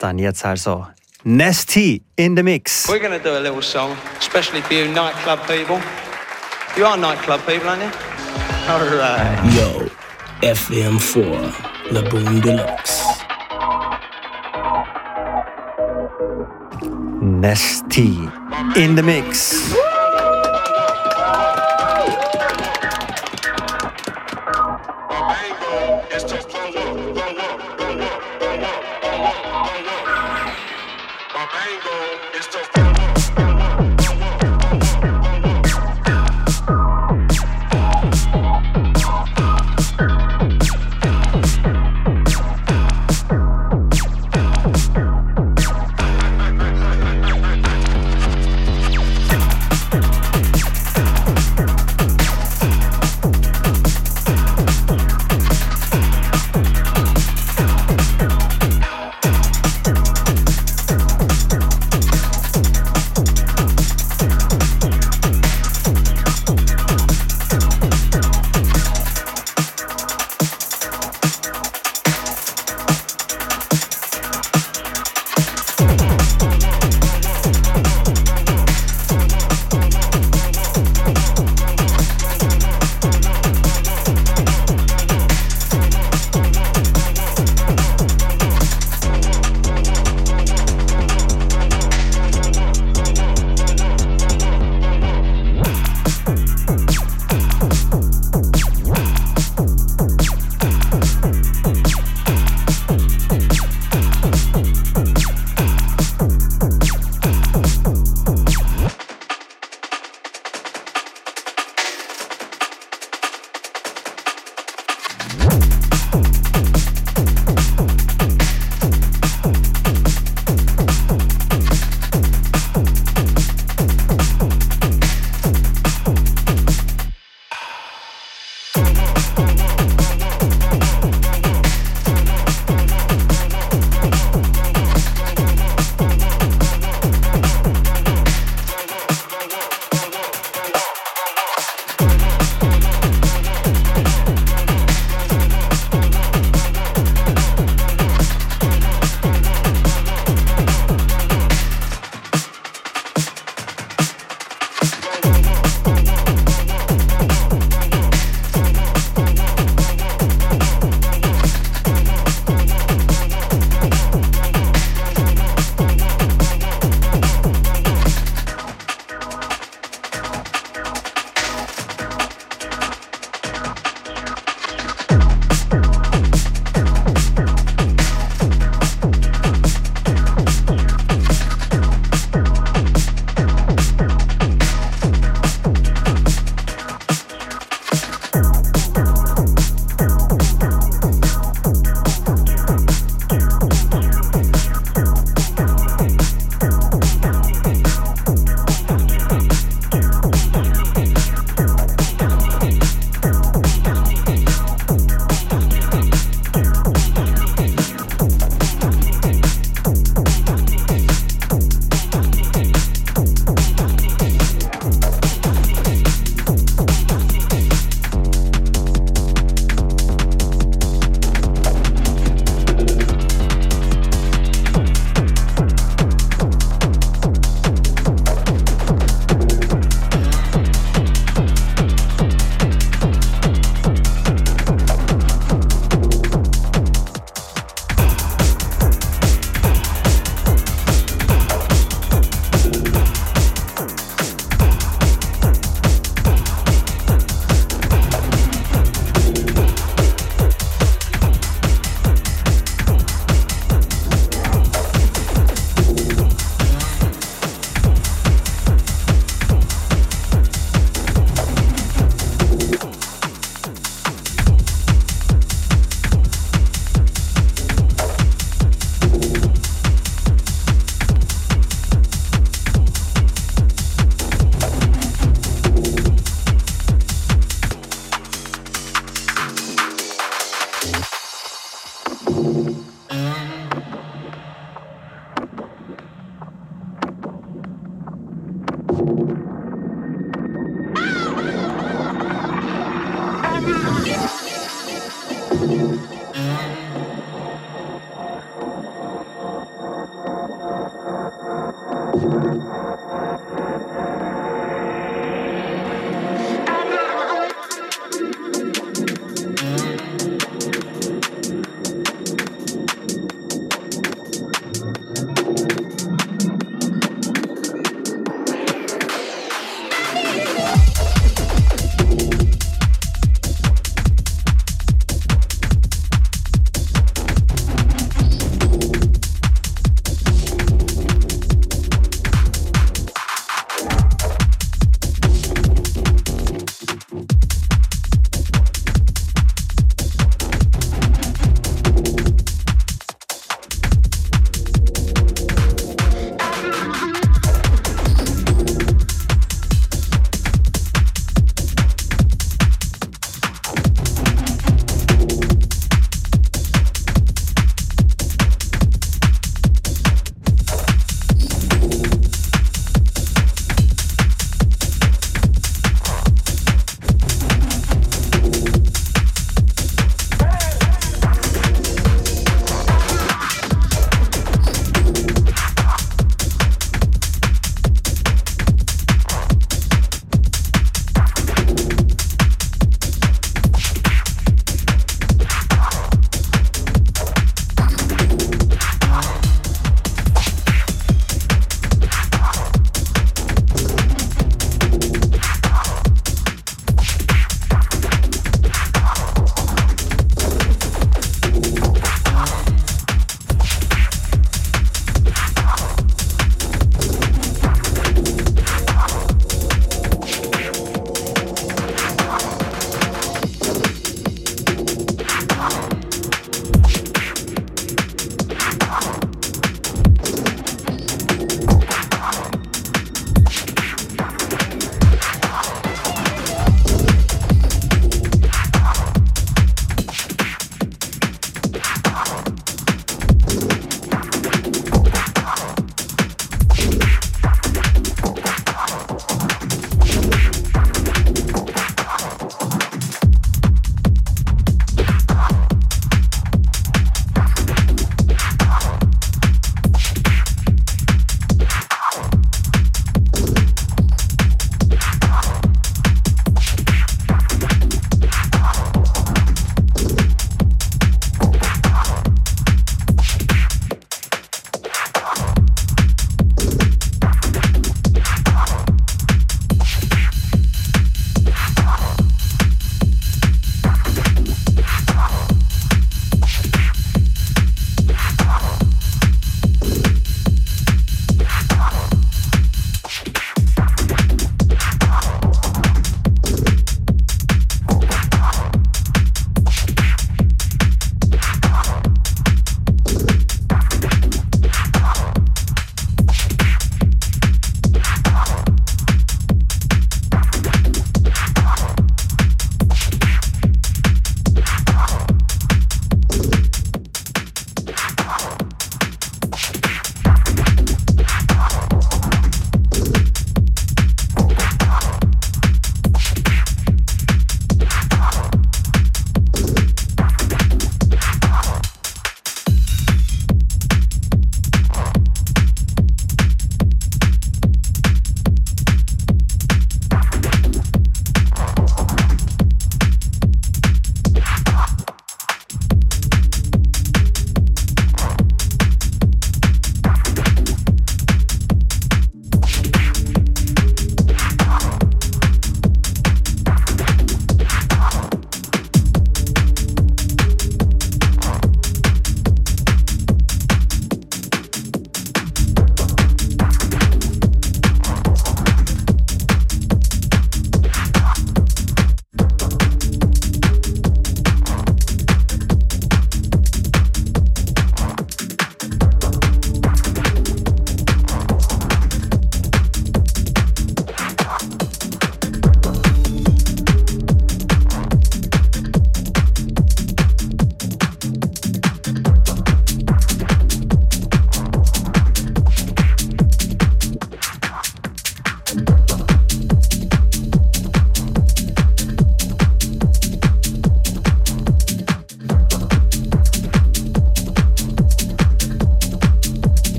utan jetzt alltså Ness T in the mix. We're going to do a little song, especially for you nightclub people. You are nightclub people, aren't you? All right. Yo, FM4, Laboon Deluxe. Ness T in the mix.